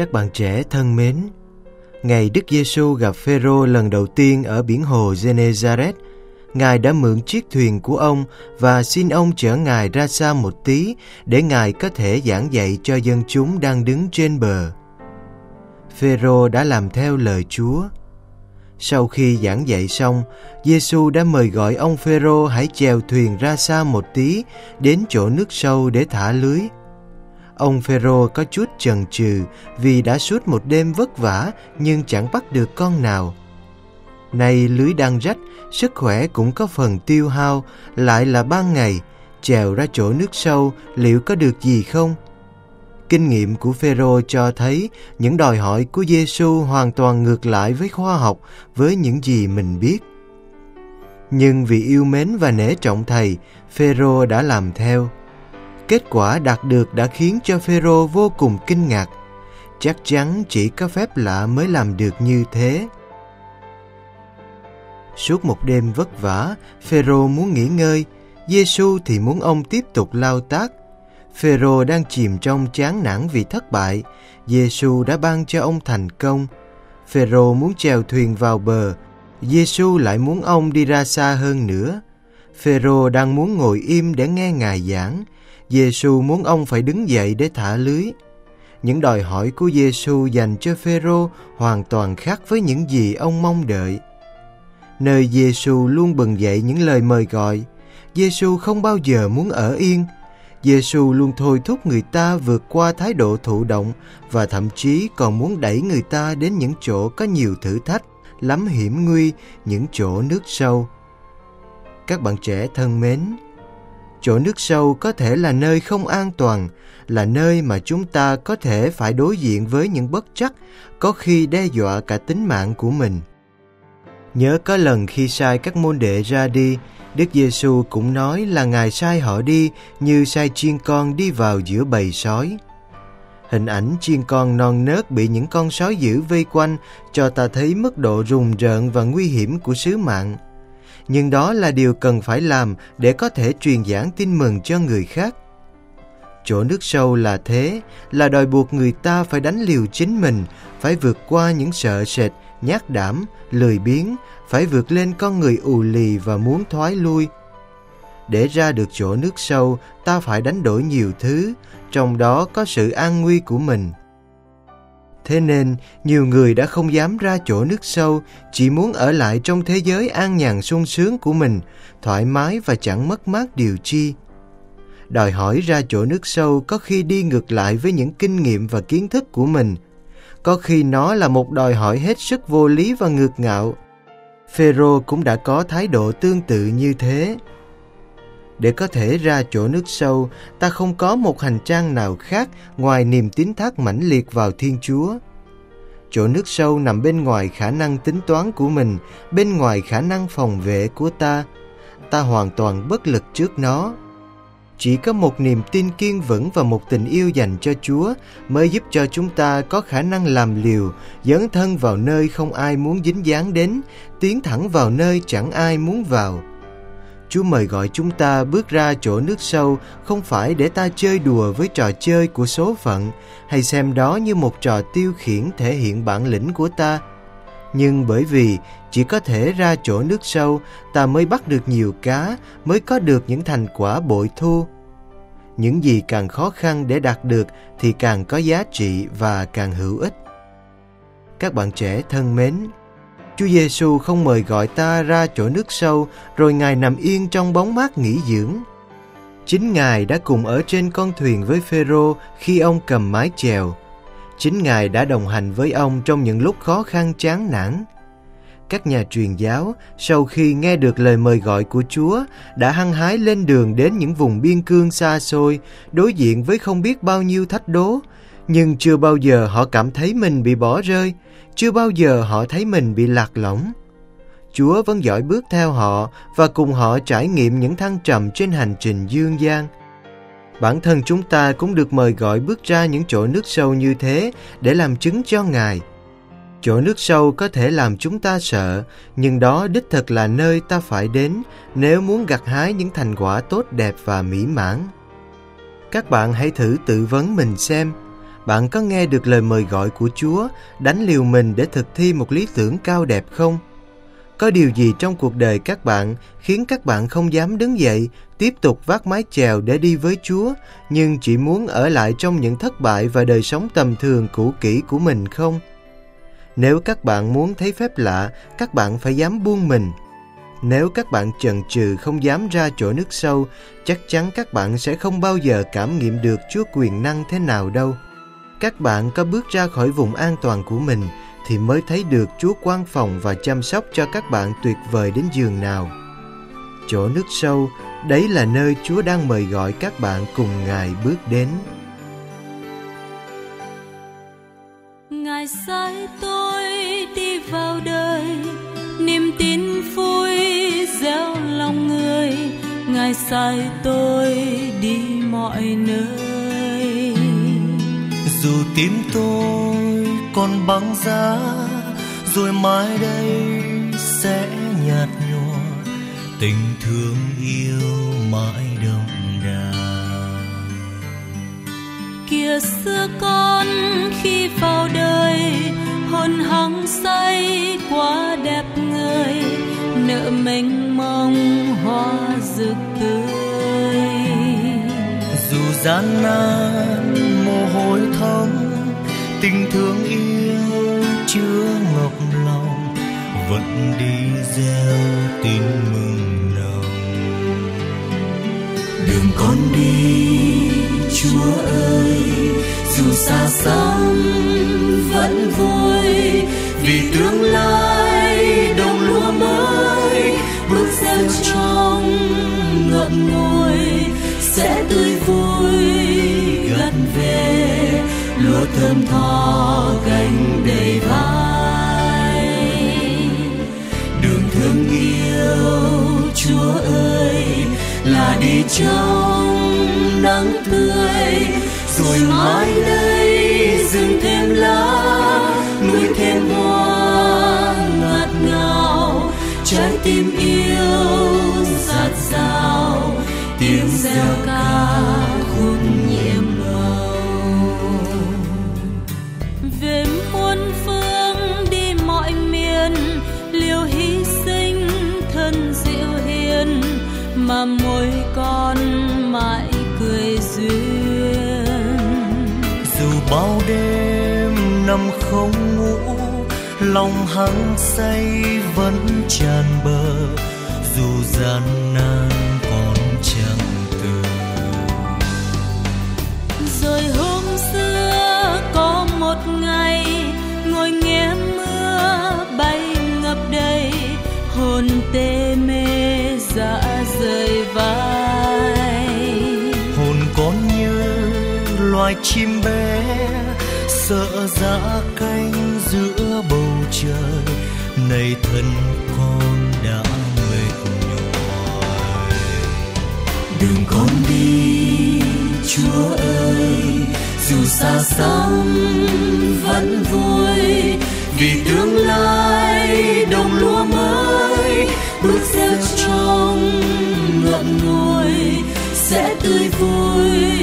Các bạn trẻ thân mến, ngày Đức Giêsu gặp Phêrô lần đầu tiên ở biển hồ Genezareth, Ngài đã mượn chiếc thuyền của ông và xin ông chở Ngài ra xa một tí để Ngài có thể giảng dạy cho dân chúng đang đứng trên bờ. Phêrô đã làm theo lời Chúa. Sau khi giảng dạy xong, Giêsu đã mời gọi ông Phêrô hãy chèo thuyền ra xa một tí đến chỗ nước sâu để thả lưới. Ông Phêrô có chút chần chừ vì đã suốt một đêm vất vả nhưng chẳng bắt được con nào. Nay lưới đang rách, sức khỏe cũng có phần tiêu hao, lại là ban ngày, trèo ra chỗ nước sâu liệu có được gì không? Kinh nghiệm của Phêrô cho thấy những đòi hỏi của Giêsu hoàn toàn ngược lại với khoa học, với những gì mình biết. Nhưng vì yêu mến và nể trọng thầy, Phêrô đã làm theo. Kết quả đạt được đã khiến cho Phêrô vô cùng kinh ngạc. Chắc chắn chỉ có phép lạ mới làm được như thế. Suốt một đêm vất vả, Phêrô muốn nghỉ ngơi, Giêsu thì muốn ông tiếp tục lao tác. Phêrô đang chìm trong chán nản vì thất bại, Giêsu đã ban cho ông thành công. Phêrô muốn chèo thuyền vào bờ, Giêsu lại muốn ông đi ra xa hơn nữa. Phêrô đang muốn ngồi im để nghe Ngài giảng, Giêsu muốn ông phải đứng dậy để thả lưới. Những đòi hỏi của Giêsu dành cho Phêrô hoàn toàn khác với những gì ông mong đợi. Nơi Giêsu luôn bừng dậy những lời mời gọi, Giêsu không bao giờ muốn ở yên. Giêsu luôn thôi thúc người ta vượt qua thái độ thụ động và thậm chí còn muốn đẩy người ta đến những chỗ có nhiều thử thách, lắm hiểm nguy, những chỗ nước sâu. Các bạn trẻ thân mến, chỗ nước sâu có thể là nơi không an toàn, là nơi mà chúng ta có thể phải đối diện với những bất chắc, có khi đe dọa cả tính mạng của mình. Nhớ có lần khi sai các môn đệ ra đi, Đức Giêsu cũng nói là Ngài sai họ đi như sai chiên con đi vào giữa bầy sói. Hình ảnh chiên con non nớt bị những con sói dữ vây quanh cho ta thấy mức độ rùng rợn và nguy hiểm của sứ mạng. Nhưng đó là điều cần phải làm để có thể truyền giảng tin mừng cho người khác. Chỗ nước sâu là thế, là đòi buộc người ta phải đánh liều chính mình, phải vượt qua những sợ sệt, nhát đảm, lười biếng, phải vượt lên con người ù lì và muốn thoái lui. Để ra được chỗ nước sâu, ta phải đánh đổi nhiều thứ, trong đó có sự an nguy của mình. Thế nên, nhiều người đã không dám ra chỗ nước sâu, chỉ muốn ở lại trong thế giới an nhàn sung sướng của mình, thoải mái và chẳng mất mát điều chi. Đòi hỏi ra chỗ nước sâu có khi đi ngược lại với những kinh nghiệm và kiến thức của mình. Có khi nó là một đòi hỏi hết sức vô lý và ngược ngạo. Phêrô cũng đã có thái độ tương tự như thế. Để có thể ra chỗ nước sâu, ta không có một hành trang nào khác ngoài niềm tín thác mãnh liệt vào Thiên Chúa. Chỗ nước sâu nằm bên ngoài khả năng tính toán của mình, bên ngoài khả năng phòng vệ của ta. Ta hoàn toàn bất lực trước nó. Chỉ có một niềm tin kiên vững và một tình yêu dành cho Chúa mới giúp cho chúng ta có khả năng làm liều, dấn thân vào nơi không ai muốn dính dáng đến, tiến thẳng vào nơi chẳng ai muốn vào. Chúa mời gọi chúng ta bước ra chỗ nước sâu không phải để ta chơi đùa với trò chơi của số phận hay xem đó như một trò tiêu khiển thể hiện bản lĩnh của ta. Nhưng bởi vì chỉ có thể ra chỗ nước sâu ta mới bắt được nhiều cá, mới có được những thành quả bội thu. Những gì càng khó khăn để đạt được thì càng có giá trị và càng hữu ích. Các bạn trẻ thân mến, Chúa Giêsu không mời gọi ta ra chỗ nước sâu rồi Ngài nằm yên trong bóng mát nghỉ dưỡng. Chính Ngài đã cùng ở trên con thuyền với Phêrô khi ông cầm mái chèo. Chính Ngài đã đồng hành với ông trong những lúc khó khăn chán nản. Các nhà truyền giáo sau khi nghe được lời mời gọi của Chúa đã hăng hái lên đường đến những vùng biên cương xa xôi, đối diện với không biết bao nhiêu thách đố, nhưng chưa bao giờ họ cảm thấy mình bị bỏ rơi, chưa bao giờ họ thấy mình bị lạc lõng. Chúa vẫn dõi bước theo họ và cùng họ trải nghiệm những thăng trầm trên hành trình dương gian. Bản thân chúng ta cũng được mời gọi bước ra những chỗ nước sâu như thế để làm chứng cho Ngài. Chỗ nước sâu có thể làm chúng ta sợ, nhưng đó đích thực là nơi ta phải đến nếu muốn gặt hái những thành quả tốt đẹp và mỹ mãn. Các bạn hãy thử tự vấn mình xem, bạn có nghe được lời mời gọi của Chúa đánh liều mình để thực thi một lý tưởng cao đẹp không? Có điều gì trong cuộc đời các bạn khiến các bạn không dám đứng dậy, tiếp tục vác mái chèo để đi với Chúa, nhưng chỉ muốn ở lại trong những thất bại và đời sống tầm thường cũ kỹ của mình không? Nếu các bạn muốn thấy phép lạ, các bạn phải dám buông mình. Nếu các bạn chần chừ không dám ra chỗ nước sâu, chắc chắn các bạn sẽ không bao giờ cảm nghiệm được Chúa quyền năng thế nào đâu. Các bạn có bước ra khỏi vùng an toàn của mình thì mới thấy được Chúa quan phòng và chăm sóc cho các bạn tuyệt vời đến giường nào. Chỗ nước sâu, đấy là nơi Chúa đang mời gọi các bạn cùng Ngài bước đến. Ngài sai tôi đi vào đời, niềm tin vui gieo lòng người. Ngài sai tôi đi mọi nơi. Dù tim tôi còn băng giá, rồi mai đây sẽ nhạt nhòa, tình thương yêu mãi đậm đà. Kìa xưa con khi vào đời hồn hăng say quá đẹp người nợ mênh mông hoa rực tươi. Dù gian nan không? Tình thương yêu chưa ngọc lòng, vẫn đi gieo tin mừng nồng. Đường con đi, chúa ơi, dù xa xăm vẫn vui vì tương lai thơm tho cánh đầy vai. Đường thương yêu, chúa ơi, là đi trong nắng tươi, rồi mãi đây dừng thêm lá, nuôi thêm hoa ngạt ngào. Trái tim yêu giạt rào, tiếng reo ca mà môi con mãi cười duyên. Dù bao đêm nằm không ngủ, lòng hăng say vẫn tràn bờ. Dù gian nan loài chim bé, sợ dã cánh giữa bầu trời. Này thân con đã mệt nhoài. Đường con đi, chúa ơi, dù xa xăm vẫn vui, vì tương lai đồng lúa mới bước gieo trong ngậm ngùi sẽ tươi vui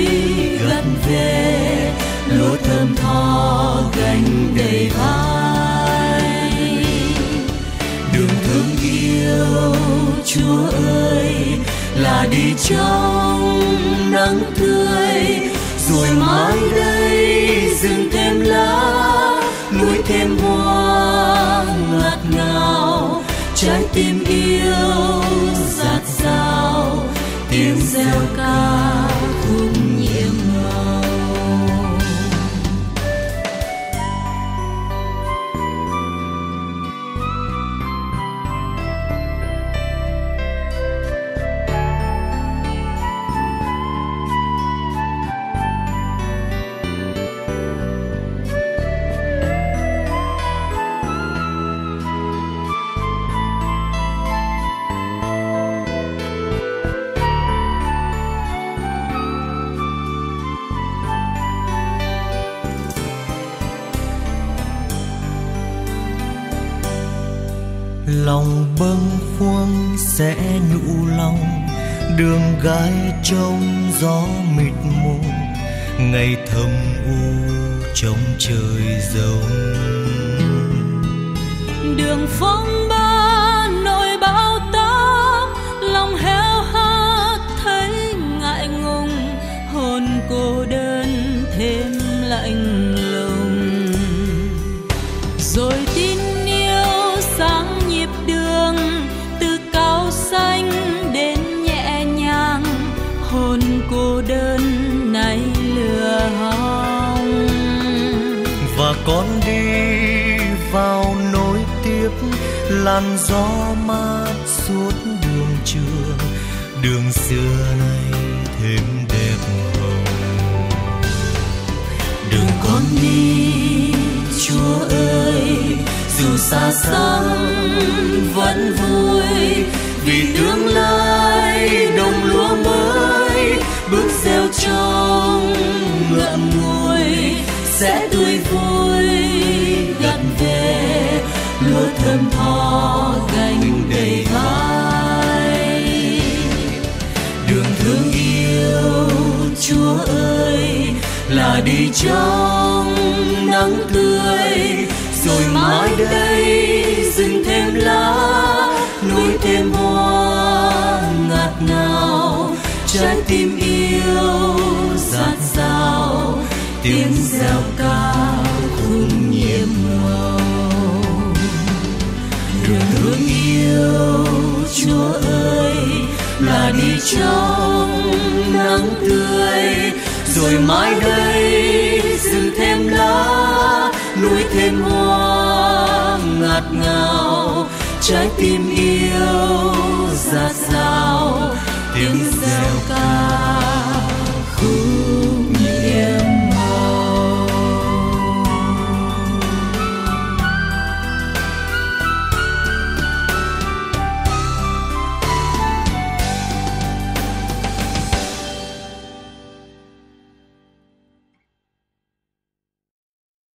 gặp chúa ơi là đi trong nắng tươi rồi mãi đây dừng thêm lá sẽ nhũ lòng, đường gai trong gió mịt mù, ngày thầm u trong trời rồng đường phong ba làn gió mát suốt đường trường, đường xưa nay thêm đẹp hồng. Đường con đi chúa ơi, dù xa xăm vẫn vui vì tương là đi trong nắng tươi, rồi mãi đây rừng thêm lá núi thêm hoa ngạt ngào trái tim yêu dạt dào tiếng reo cao khung nhiệm màu. Đường thương yêu, chúa ơi, là đi trong nắng tươi rồi mãi đây rừng thêm lá núi thêm hoa ngạt ngào trái tim yêu ra sao? tiếng reo ca